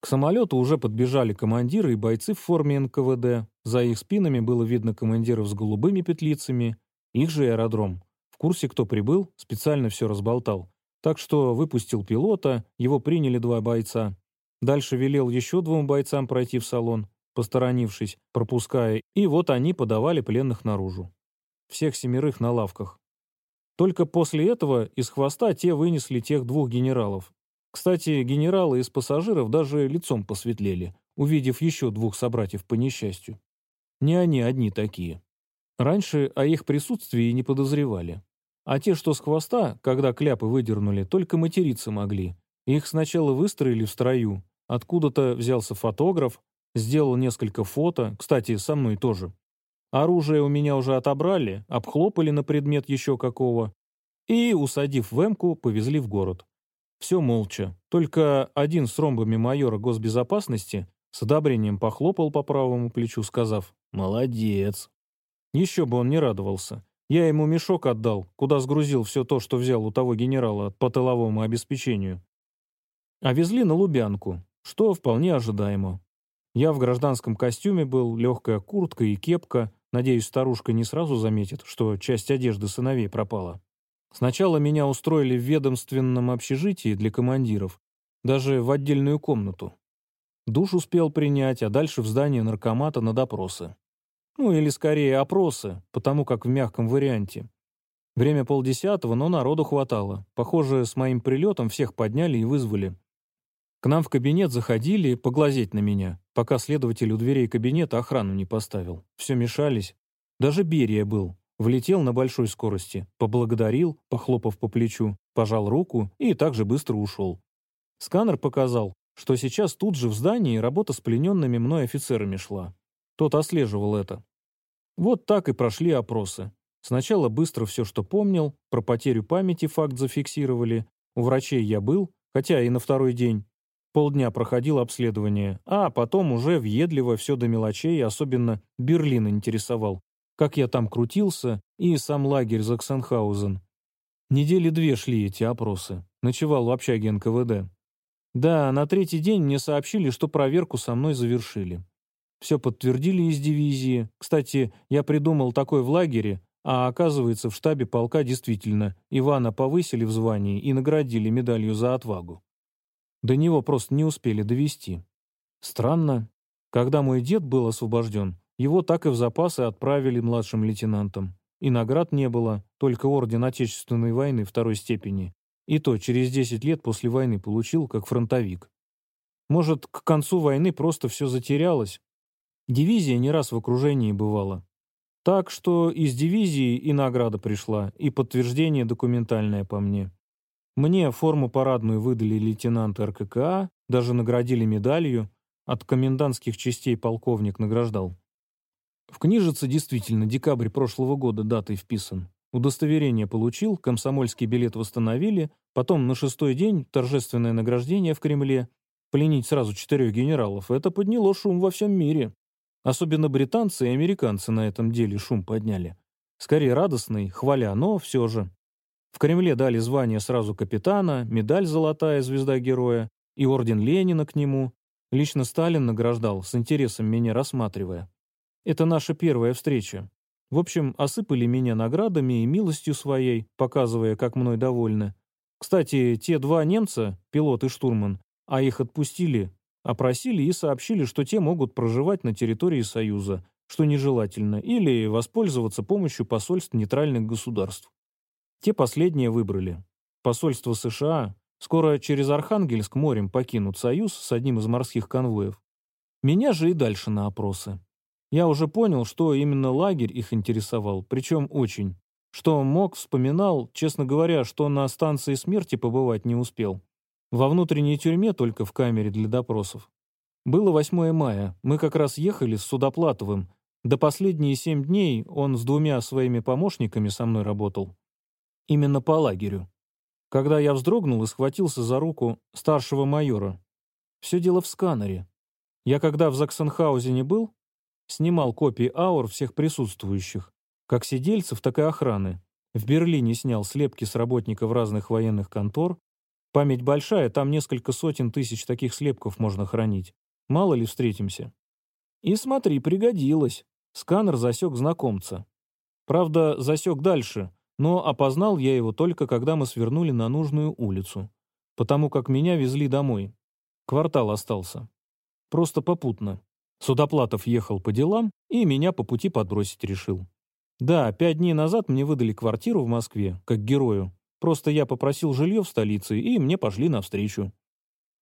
К самолету уже подбежали командиры и бойцы в форме НКВД. За их спинами было видно командиров с голубыми петлицами. Их же аэродром. В курсе, кто прибыл, специально все разболтал. Так что выпустил пилота, его приняли два бойца. Дальше велел еще двум бойцам пройти в салон, посторонившись, пропуская, и вот они подавали пленных наружу. Всех семерых на лавках. Только после этого из хвоста те вынесли тех двух генералов, кстати, генералы из пассажиров даже лицом посветлели, увидев еще двух собратьев по несчастью. Не они одни такие. Раньше о их присутствии не подозревали. А те, что с хвоста, когда кляпы выдернули, только материться могли. Их сначала выстроили в строю. Откуда-то взялся фотограф, сделал несколько фото, кстати, со мной тоже. Оружие у меня уже отобрали, обхлопали на предмет еще какого, и, усадив в эмку, повезли в город. Все молча, только один с ромбами майора госбезопасности с одобрением похлопал по правому плечу, сказав «Молодец». Еще бы он не радовался. Я ему мешок отдал, куда сгрузил все то, что взял у того генерала по тыловому обеспечению. А везли на Лубянку, что вполне ожидаемо. Я в гражданском костюме был, легкая куртка и кепка. Надеюсь, старушка не сразу заметит, что часть одежды сыновей пропала. Сначала меня устроили в ведомственном общежитии для командиров, даже в отдельную комнату. Душ успел принять, а дальше в здание наркомата на допросы. Ну или скорее опросы, потому как в мягком варианте. Время полдесятого, но народу хватало. Похоже, с моим прилетом всех подняли и вызвали. К нам в кабинет заходили поглазеть на меня, пока следователь у дверей кабинета охрану не поставил. Все мешались. Даже Берия был. Влетел на большой скорости, поблагодарил, похлопав по плечу, пожал руку и также быстро ушел. Сканер показал, что сейчас тут же в здании работа с плененными мной офицерами шла. Тот отслеживал это. Вот так и прошли опросы. Сначала быстро все, что помнил, про потерю памяти факт зафиксировали. У врачей я был, хотя и на второй день. Полдня проходил обследование, а потом уже въедливо все до мелочей, особенно Берлин интересовал. Как я там крутился, и сам лагерь Заксенхаузен. Недели две шли эти опросы. Ночевал в общаге НКВД. Да, на третий день мне сообщили, что проверку со мной завершили. Все подтвердили из дивизии. Кстати, я придумал такой в лагере, а оказывается, в штабе полка действительно Ивана повысили в звании и наградили медалью за отвагу. До него просто не успели довести. Странно. Когда мой дед был освобожден, его так и в запасы отправили младшим лейтенантом. И наград не было, только орден Отечественной войны второй степени. И то через 10 лет после войны получил, как фронтовик. Может, к концу войны просто все затерялось, Дивизия не раз в окружении бывала. Так что из дивизии и награда пришла, и подтверждение документальное по мне. Мне форму парадную выдали лейтенанты РККА, даже наградили медалью, от комендантских частей полковник награждал. В книжице действительно декабрь прошлого года датой вписан. Удостоверение получил, комсомольский билет восстановили, потом на шестой день торжественное награждение в Кремле. Пленить сразу четырех генералов — это подняло шум во всем мире. Особенно британцы и американцы на этом деле шум подняли. Скорее радостный, хваля, но все же. В Кремле дали звание сразу капитана, медаль «Золотая звезда героя» и орден Ленина к нему. Лично Сталин награждал, с интересом меня рассматривая. Это наша первая встреча. В общем, осыпали меня наградами и милостью своей, показывая, как мной довольны. Кстати, те два немца, пилот и штурман, а их отпустили, Опросили и сообщили, что те могут проживать на территории Союза, что нежелательно, или воспользоваться помощью посольств нейтральных государств. Те последние выбрали. Посольство США скоро через Архангельск морем покинут Союз с одним из морских конвоев. Меня же и дальше на опросы. Я уже понял, что именно лагерь их интересовал, причем очень. Что мог, вспоминал, честно говоря, что на станции смерти побывать не успел. Во внутренней тюрьме только в камере для допросов. Было 8 мая, мы как раз ехали с Судоплатовым. До последние семь дней он с двумя своими помощниками со мной работал. Именно по лагерю. Когда я вздрогнул и схватился за руку старшего майора. Все дело в сканере. Я когда в Заксенхаузене был, снимал копии аур всех присутствующих, как сидельцев, так и охраны. В Берлине снял слепки с работников разных военных контор, Память большая, там несколько сотен тысяч таких слепков можно хранить. Мало ли встретимся. И смотри, пригодилось. Сканер засек знакомца. Правда, засек дальше, но опознал я его только, когда мы свернули на нужную улицу. Потому как меня везли домой. Квартал остался. Просто попутно. Судоплатов ехал по делам и меня по пути подбросить решил. Да, пять дней назад мне выдали квартиру в Москве, как герою, Просто я попросил жилье в столице, и мне пошли навстречу.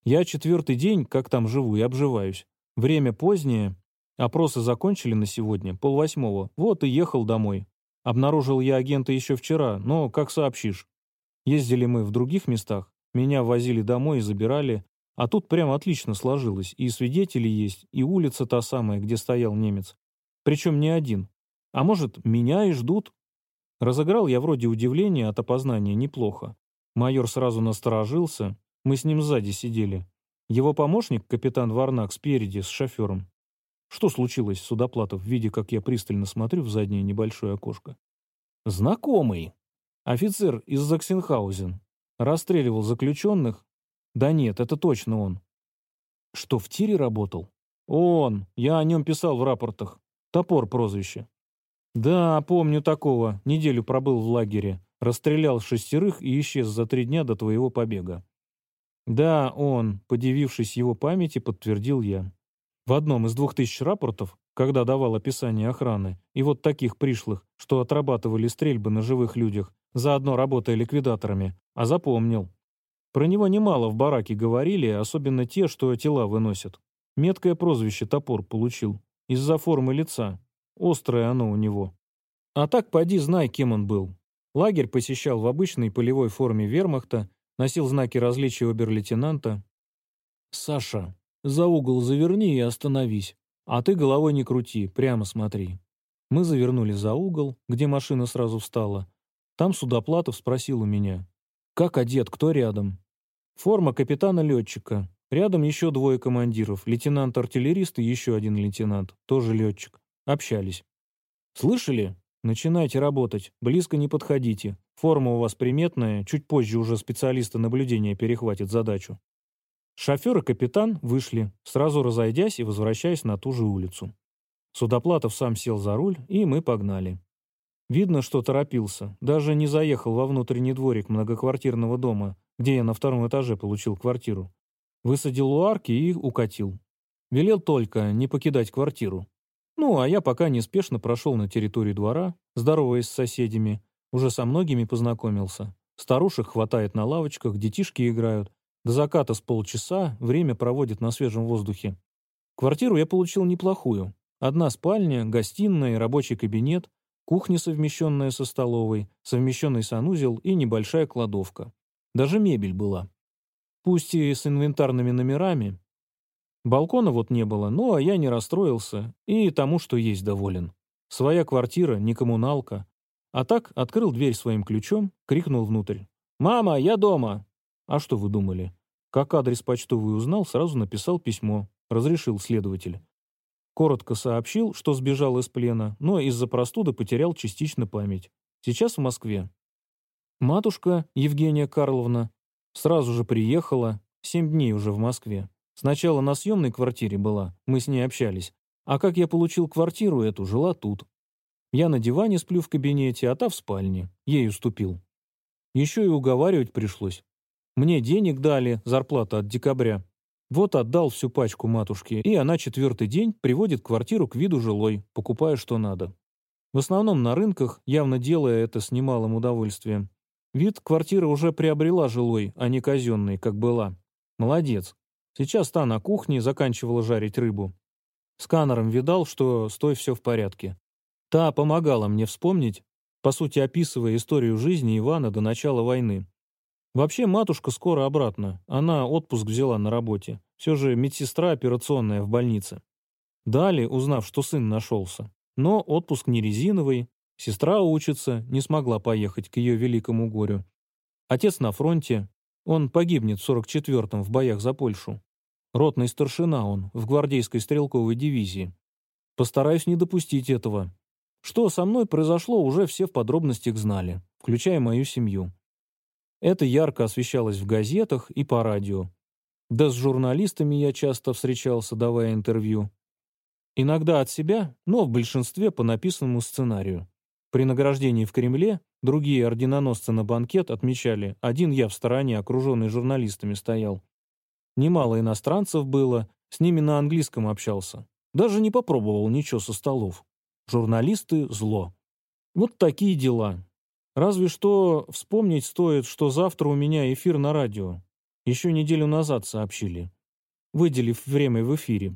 Я четвертый день, как там живу и обживаюсь. Время позднее. Опросы закончили на сегодня, полвосьмого. Вот и ехал домой. Обнаружил я агента еще вчера, но как сообщишь. Ездили мы в других местах. Меня возили домой и забирали. А тут прямо отлично сложилось. И свидетели есть, и улица та самая, где стоял немец. Причем не один. А может, меня и ждут? Разыграл я вроде удивления от опознания неплохо. Майор сразу насторожился. Мы с ним сзади сидели. Его помощник, капитан Варнак, спереди, с шофером. Что случилось, Судоплатов, видя, как я пристально смотрю в заднее небольшое окошко? Знакомый. Офицер из Заксенхаузен. Расстреливал заключенных? Да нет, это точно он. Что, в тире работал? Он. Я о нем писал в рапортах. Топор прозвище. Да, помню такого. Неделю пробыл в лагере. Расстрелял шестерых и исчез за три дня до твоего побега. Да, он, подивившись его памяти, подтвердил я. В одном из двух тысяч рапортов, когда давал описание охраны, и вот таких пришлых, что отрабатывали стрельбы на живых людях, заодно работая ликвидаторами, а запомнил. Про него немало в бараке говорили, особенно те, что тела выносят. Меткое прозвище «Топор» получил. Из-за формы лица. Острое оно у него. А так поди знай, кем он был. Лагерь посещал в обычной полевой форме вермахта, носил знаки различия обер-лейтенанта. «Саша, за угол заверни и остановись. А ты головой не крути, прямо смотри. Мы завернули за угол, где машина сразу встала. Там Судоплатов спросил у меня. «Как одет? Кто рядом?» «Форма капитана-летчика. Рядом еще двое командиров. Лейтенант-артиллерист и еще один лейтенант. Тоже летчик. Общались. «Слышали? Начинайте работать. Близко не подходите. Форма у вас приметная. Чуть позже уже специалисты наблюдения перехватят задачу. Шофер и капитан вышли, сразу разойдясь и возвращаясь на ту же улицу. Судоплатов сам сел за руль, и мы погнали. Видно, что торопился, даже не заехал во внутренний дворик многоквартирного дома, где я на втором этаже получил квартиру. Высадил у арки и укатил. Велел только не покидать квартиру. Ну, а я пока неспешно прошел на территорию двора, здороваясь с соседями, уже со многими познакомился. Старушек хватает на лавочках, детишки играют, до заката с полчаса, время проводит на свежем воздухе. Квартиру я получил неплохую. Одна спальня, гостиная, рабочий кабинет, кухня, совмещенная со столовой, совмещенный санузел и небольшая кладовка. Даже мебель была. Пусть и с инвентарными номерами. Балкона вот не было, ну а я не расстроился и тому, что есть, доволен. Своя квартира, не коммуналка. А так открыл дверь своим ключом, крикнул внутрь. «Мама, я дома!» А что вы думали? Как адрес почтовый узнал, сразу написал письмо. Разрешил следователь. Коротко сообщил, что сбежал из плена, но из-за простуды потерял частично память. Сейчас в Москве. Матушка, Евгения Карловна, сразу же приехала, семь дней уже в Москве. Сначала на съемной квартире была, мы с ней общались. А как я получил квартиру эту, жила тут. Я на диване сплю в кабинете, а та в спальне. Ей уступил. Еще и уговаривать пришлось. Мне денег дали, зарплата от декабря. Вот отдал всю пачку матушке, и она четвертый день приводит квартиру к виду жилой, покупая что надо. В основном на рынках, явно делая это с немалым удовольствием. Вид квартира уже приобрела жилой, а не казенный, как была. Молодец. Сейчас та на кухне заканчивала жарить рыбу. Сканером видал, что с той все в порядке. Та помогала мне вспомнить, по сути описывая историю жизни Ивана до начала войны. Вообще, матушка скоро обратно. Она отпуск взяла на работе. Все же медсестра операционная в больнице. Дали, узнав, что сын нашелся. Но отпуск не резиновый. Сестра учится, не смогла поехать к ее великому горю. Отец на фронте. Он погибнет в 44-м в боях за Польшу. Ротный старшина он, в гвардейской стрелковой дивизии. Постараюсь не допустить этого. Что со мной произошло, уже все в подробностях знали, включая мою семью. Это ярко освещалось в газетах и по радио. Да с журналистами я часто встречался, давая интервью. Иногда от себя, но в большинстве по написанному сценарию. При награждении в Кремле другие орденоносцы на банкет отмечали, один я в стороне, окруженный журналистами, стоял. Немало иностранцев было, с ними на английском общался. Даже не попробовал ничего со столов. Журналисты — зло. Вот такие дела. Разве что вспомнить стоит, что завтра у меня эфир на радио. Еще неделю назад сообщили. Выделив время в эфире.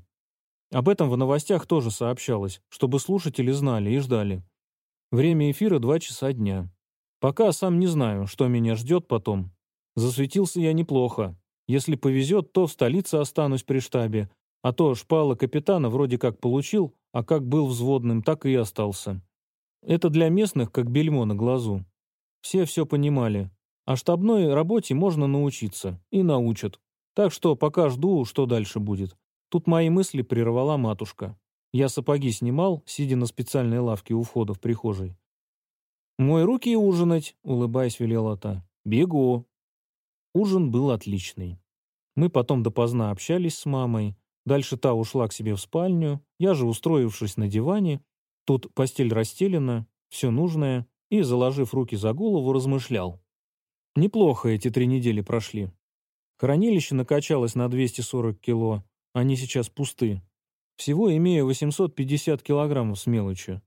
Об этом в новостях тоже сообщалось, чтобы слушатели знали и ждали. Время эфира два часа дня. Пока сам не знаю, что меня ждет потом. Засветился я неплохо. Если повезет, то в столице останусь при штабе, а то шпала капитана вроде как получил, а как был взводным, так и остался. Это для местных как бельмо на глазу. Все все понимали. А штабной работе можно научиться. И научат. Так что пока жду, что дальше будет. Тут мои мысли прервала матушка. Я сапоги снимал, сидя на специальной лавке у входа в прихожей. «Мой руки ужинать», — улыбаясь, велела та. «Бегу». Ужин был отличный. Мы потом допоздна общались с мамой. Дальше та ушла к себе в спальню. Я же, устроившись на диване, тут постель расстелена, все нужное, и, заложив руки за голову, размышлял. Неплохо эти три недели прошли. Хранилище накачалось на 240 кило, они сейчас пусты. Всего имея 850 килограммов с мелочью.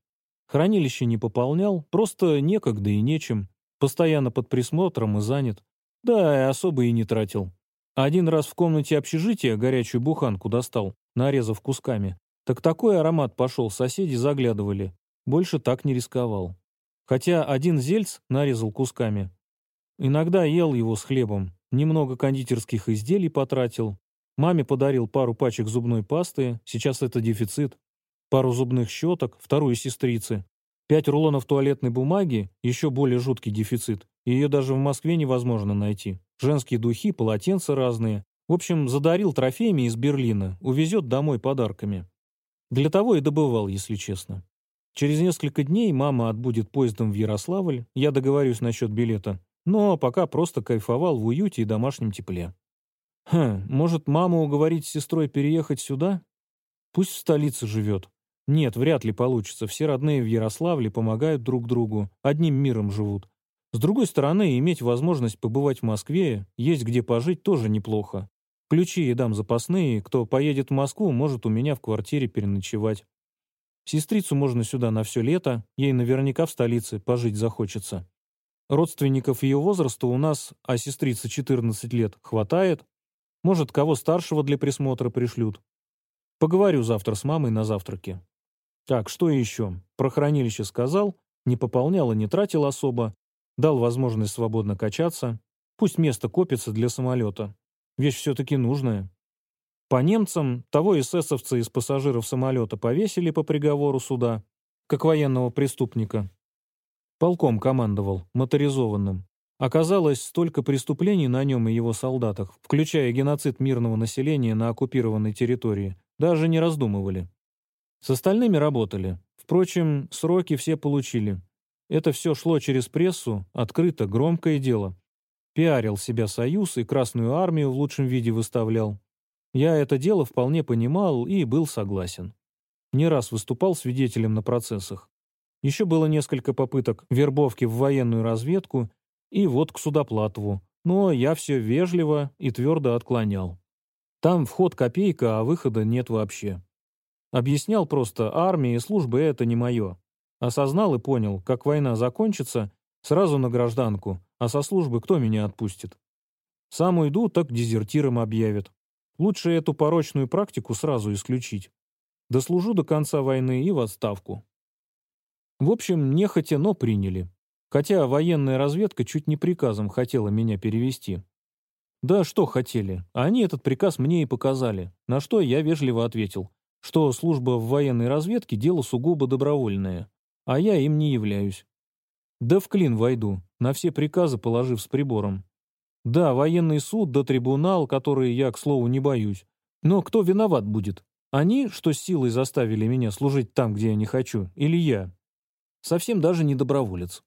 Хранилище не пополнял, просто некогда и нечем. Постоянно под присмотром и занят. Да, и особо и не тратил. Один раз в комнате общежития горячую буханку достал, нарезав кусками. Так такой аромат пошел, соседи заглядывали. Больше так не рисковал. Хотя один зельц нарезал кусками. Иногда ел его с хлебом, немного кондитерских изделий потратил. Маме подарил пару пачек зубной пасты, сейчас это дефицит. Пару зубных щеток, вторую сестрицы. Пять рулонов туалетной бумаги, еще более жуткий дефицит. Ее даже в Москве невозможно найти. Женские духи, полотенца разные. В общем, задарил трофеями из Берлина, увезет домой подарками. Для того и добывал, если честно. Через несколько дней мама отбудет поездом в Ярославль, я договорюсь насчет билета. Но пока просто кайфовал в уюте и домашнем тепле. Хм, может, маму уговорить с сестрой переехать сюда? Пусть в столице живет. Нет, вряд ли получится. Все родные в Ярославле помогают друг другу, одним миром живут. С другой стороны, иметь возможность побывать в Москве, есть где пожить, тоже неплохо. Ключи и дам запасные, кто поедет в Москву, может у меня в квартире переночевать. Сестрицу можно сюда на все лето, ей наверняка в столице пожить захочется. Родственников ее возраста у нас, а сестрица 14 лет, хватает. Может, кого старшего для присмотра пришлют. Поговорю завтра с мамой на завтраке. Так, что еще? Про хранилище сказал, не пополнял и не тратил особо, Дал возможность свободно качаться. Пусть место копится для самолета. Вещь все-таки нужная. По немцам, того эсэсовца из пассажиров самолета повесили по приговору суда, как военного преступника. Полком командовал, моторизованным. Оказалось, столько преступлений на нем и его солдатах, включая геноцид мирного населения на оккупированной территории, даже не раздумывали. С остальными работали. Впрочем, сроки все получили. Это все шло через прессу, открыто, громкое дело. Пиарил себя Союз и Красную Армию в лучшем виде выставлял. Я это дело вполне понимал и был согласен. Не раз выступал свидетелем на процессах. Еще было несколько попыток вербовки в военную разведку и вот к Судоплатову, но я все вежливо и твердо отклонял. Там вход копейка, а выхода нет вообще. Объяснял просто, армия и служба — это не мое. Осознал и понял, как война закончится, сразу на гражданку, а со службы кто меня отпустит? Сам уйду, так дезертиром объявят. Лучше эту порочную практику сразу исключить. Дослужу до конца войны и в отставку. В общем, нехотя, но приняли. Хотя военная разведка чуть не приказом хотела меня перевести. Да что хотели, они этот приказ мне и показали, на что я вежливо ответил, что служба в военной разведке – дело сугубо добровольное, а я им не являюсь. Да в клин войду, на все приказы положив с прибором. Да, военный суд да трибунал, который я, к слову, не боюсь. Но кто виноват будет? Они, что силой заставили меня служить там, где я не хочу, или я? Совсем даже не доброволец.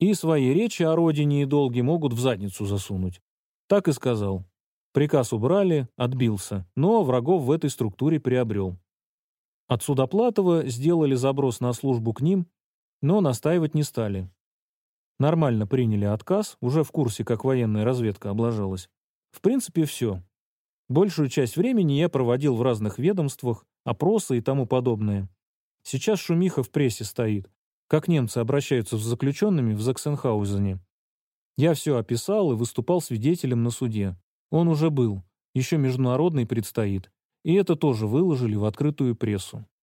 И свои речи о родине и долге могут в задницу засунуть. Так и сказал. Приказ убрали, отбился, но врагов в этой структуре приобрел. От Судоплатова сделали заброс на службу к ним, но настаивать не стали. Нормально приняли отказ, уже в курсе, как военная разведка облажалась. В принципе, все. Большую часть времени я проводил в разных ведомствах, опросы и тому подобное. Сейчас шумиха в прессе стоит, как немцы обращаются с заключенными в Заксенхаузене. Я все описал и выступал свидетелем на суде. Он уже был, еще международный предстоит. И это тоже выложили в открытую прессу.